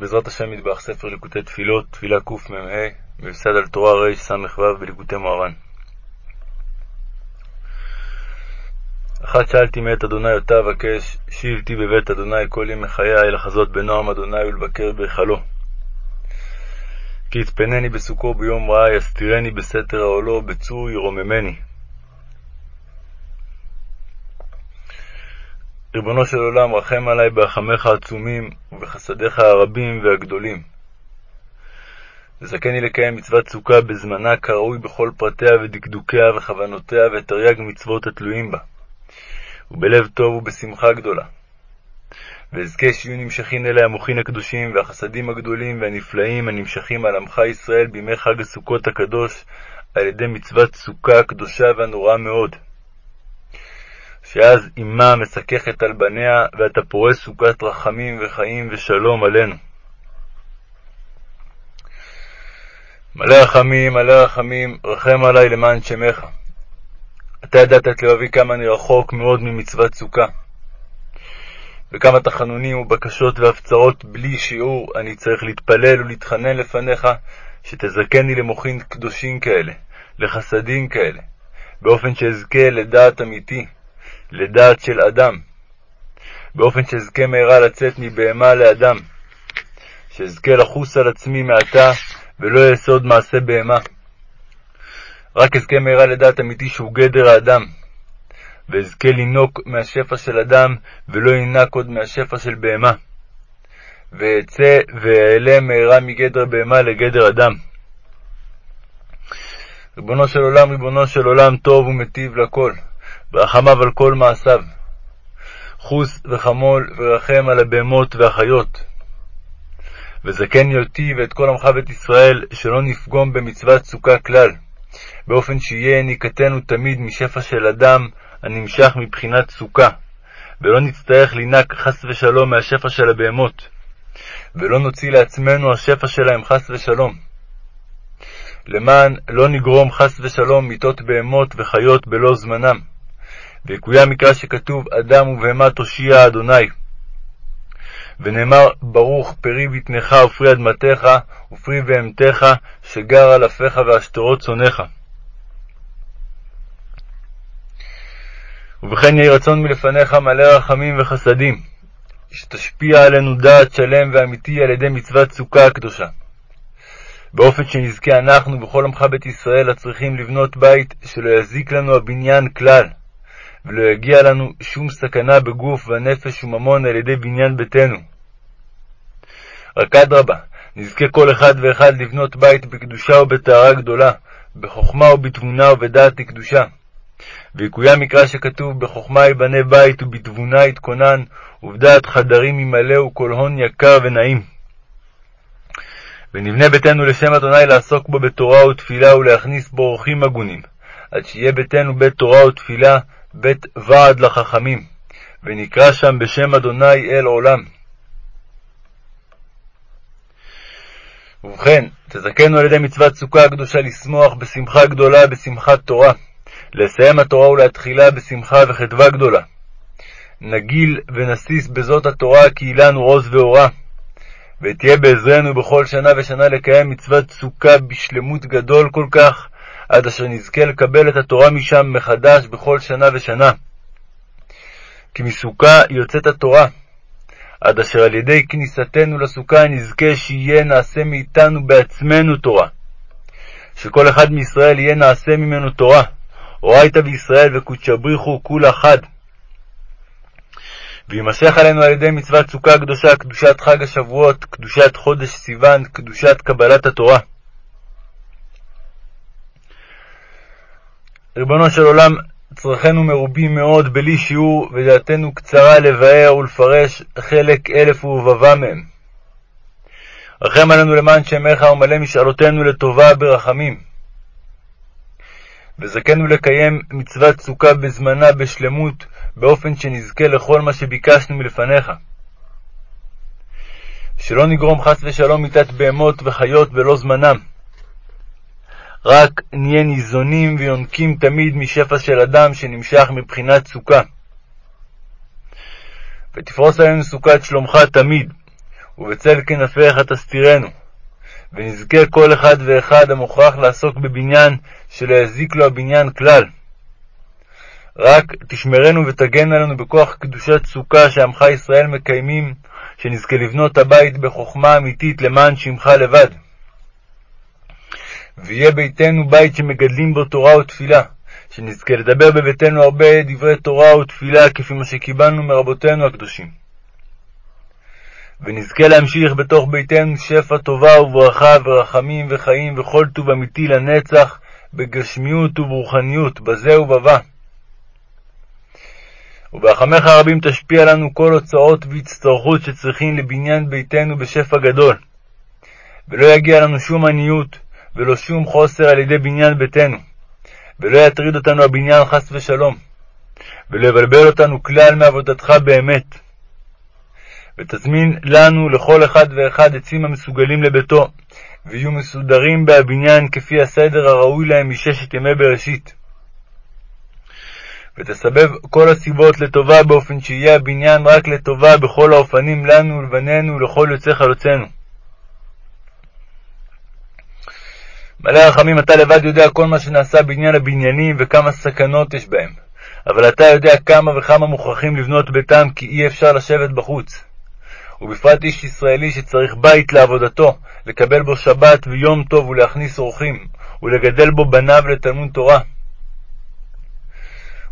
בעזרת השם מטבח ספר ליקוטי תפילות, תפילה קמ"ה, מיוסד על תורה רס"ו בליקוטי מוהר"ן. אחת שאלתי מאת אדוני אותה אבקש, שבתי בבית אדוני כל ימי חיי לחזות בנועם אדוני ולבקר בהיכלו. כי יצפנני בסוכו ביום רע, יסתירני בסתר העולו, בצור ירוממני. ריבונו של עולם, רחם עלי ברחמיך העצומים ובחסדיך הרבים והגדולים. וזכני לקיים מצוות סוכה בזמנה כראוי בכל פרטיה ודקדוקיה וכוונותיה ותרי"ג מצוות התלויים בה, ובלב טוב ובשמחה גדולה. ואזכה שיהיו נמשכים אלי המוחין הקדושים והחסדים הגדולים והנפלאים הנמשכים על עמך ישראל בימי חג הסוכות הקדוש על ידי מצוות סוכה הקדושה והנוראה מאוד. שאז אמה מסככת על בניה, ואתה פורס סוכת רחמים וחיים ושלום עלינו. מלא רחמים, מלא רחמים, רחם עלי למען שמך. אתה ידעת את לבבי כמה אני רחוק מאוד ממצוות סוכה, וכמה תחנונים ובקשות והפצרות בלי שיעור אני צריך להתפלל ולהתחנן לפניך, שתזכני למוחין קדושים כאלה, לחסדים כאלה, באופן שאזכה לדעת אמיתי, לדעת של אדם, באופן שאזכה מהרה לצאת מבהמה לאדם, שאזכה לחוס על עצמי מעתה ולא יסוד מעשה בהמה. רק אזכה מהרה לדעת אמיתי שהוא גדר האדם, ואזכה לינוק מהשפע של אדם ולא ינק עוד מהשפע של בהמה. ואצא ואעלה מהרה מגדר בהמה לגדר אדם. ריבונו של עולם, ריבונו של עולם, טוב ומטיב לכל. ורחמיו על כל מעשיו. חוס וחמול ורחם על הבהמות והחיות. וזכני אותי ואת כל עמך בית ישראל, שלא נפגום במצוות סוכה כלל, באופן שיהיה יניקתנו תמיד משפע של אדם הנמשך מבחינת סוכה, ולא נצטרך לנק חס ושלום מהשפע של הבהמות, ולא נוציא לעצמנו השפע שלהם חס ושלום. למען לא נגרום חס ושלום מיתות בהמות וחיות בלא זמנם. ויקוים מקרא שכתוב אדם ובהמה תושיע אדוני. ונאמר ברוך פרי בטנך ופרי אדמתך ופרי בהמתך שגר על אפיך ועשתרות צונך. ובכן יהי רצון מלפניך מלא רחמים וחסדים, שתשפיע עלינו דעת שלם ואמיתי על ידי מצוות סוכה הקדושה, באופן שנזכה אנחנו וכל עמך בית ישראל הצריכים לבנות בית שלא יזיק לנו הבניין כלל, ולא יגיע לנו שום סכנה בגוף והנפש וממון על ידי בניין ביתנו. רק אדרבה, נזכה כל אחד ואחד לבנות בית בקדושה ובטהרה גדולה, בחוכמה ובתבונה ובדעת לקדושה. ויקוים מקרא שכתוב בחוכמה ייבנה בית ובתבונה יתכונן, ובדעת חדרים ימלאו כל הון יקר ונעים. ונבנה ביתנו לשם אדוני לעסוק בו בתורה ותפילה ולהכניס בו אורחים הגונים, עד שיהיה ביתנו בית תורה ותפילה, בית ועד לחכמים, ונקרא שם בשם אדוני אל עולם. ובכן, תזכנו על ידי מצוות סוכה הקדושה לשמוח בשמחה גדולה בשמחת תורה, לסיים התורה ולהתחילה בשמחה וחדווה גדולה. נגיל ונסיס בזאת התורה כי אילנו עוז ואורה, ותהיה בעזרנו בכל שנה ושנה לקיים מצוות סוכה בשלמות גדול כל כך, עד אשר נזכה לקבל את התורה משם מחדש בכל שנה ושנה. כי מסוכה יוצאת התורה, עד אשר על ידי כניסתנו לסוכה נזכה שיהיה נעשה מאיתנו בעצמנו תורה. שכל אחד מישראל יהיה נעשה ממנו תורה. אורייתא בישראל וקודשא בריחו כולה חד. ויימשך עלינו על ידי מצוות סוכה קדושה, קדושת חג השבועות, קדושת חודש סיוון, קדושת קבלת התורה. ריבונו של עולם, צרכינו מרובים מאוד בלי שיעור, ודעתנו קצרה לבאר ולפרש חלק אלף ורבבה מהם. רחם עלינו למען שמך ומלא משאלותינו לטובה ברחמים. וזכנו לקיים מצוות סוכה בזמנה בשלמות, באופן שנזכה לכל מה שביקשנו מלפניך. שלא נגרום חס ושלום מיתת בהמות וחיות בלא זמנם. רק נהיה ניזונים ויונקים תמיד משפע של אדם שנמשך מבחינת סוכה. ותפרוס עלינו סוכת שלומך תמיד, ובצל כנפיך תסתירנו, ונזכה כל אחד ואחד המוכרח לעסוק בבניין שלא יזיק לו הבניין כלל. רק תשמרנו ותגן עלינו בכוח קדושת סוכה שעמך ישראל מקיימים, שנזכה לבנות הבית בחוכמה אמיתית למען שמך לבד. ויהיה ביתנו בית שמגדלים בו תורה ותפילה, שנזכה לדבר בביתנו הרבה דברי תורה ותפילה, כפי מה שקיבלנו מרבותינו הקדושים. ונזכה להמשיך בתוך ביתנו שפע טובה וברכה ורחמים וחיים וכל טוב אמיתי לנצח, בגשמיות וברוחניות, בזה ובבא. וברחמך הרבים תשפיע לנו כל הוצאות והצטרכות שצריכים לבניין ביתנו בשפע גדול. ולא יגיע לנו שום עניות, ולא שום חוסר על ידי בניין ביתנו. ולא יטריד אותנו הבניין חס ושלום. ולא יבלבל אותנו כלל מעבודתך באמת. ותזמין לנו לכל אחד ואחד עצים המסוגלים לביתו, ויהיו מסודרים בהבניין כפי הסדר הראוי להם מששת ימי בראשית. ותסבב כל הסיבות לטובה באופן שיהיה הבניין רק לטובה בכל האופנים לנו ולבנינו ולכל יוצא חלוצנו. מלא רחמים, אתה לבד יודע כל מה שנעשה בעניין הבניינים וכמה סכנות יש בהם, אבל אתה יודע כמה וכמה מוכרחים לבנות ביתם כי אי אפשר לשבת בחוץ. ובפרט איש ישראלי שצריך בית לעבודתו, לקבל בו שבת ויום טוב ולהכניס אורחים, ולגדל בו בניו לתלמוד תורה.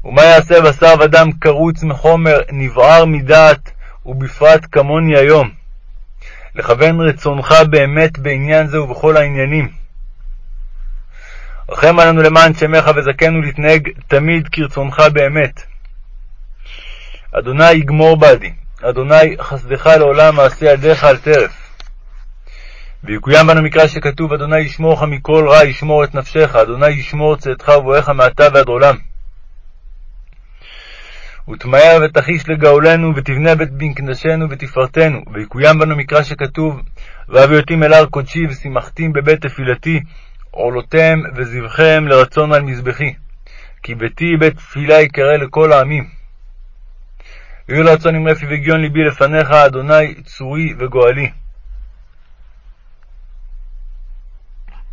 ומה יעשה בשר ודם קרוץ מחומר, נבער מדעת, ובפרט כמוני היום? לכוון רצונך באמת בעניין זה ובכל העניינים. רחם עלינו למען שמך וזכנו להתנהג תמיד כרצונך באמת. אדוני יגמור בעדי, אדוני חסדך לעולם מעשה ידיך על טרף. ויקוים בנו מקרא שכתוב, אדוני ישמורך מכל רע, ישמור את נפשך, אדוני ישמור צאתך ובואך מעתה ועד עולם. ותמהר ותחיש לגאולנו, ותבנה בית מקדשנו ותפארתנו, ויקוים בנו מקרא שכתוב, והביאותים אל הר קודשי, ושימחתים בבית תפילתי, עולותיהם וזבחיהם לרצון על מזבחי. כי ביתי בית תפילה יקרא לכל העמים. ויהיו לרצון עם רפי וגיון ליבי לפניך, אדוני צורי וגואלי.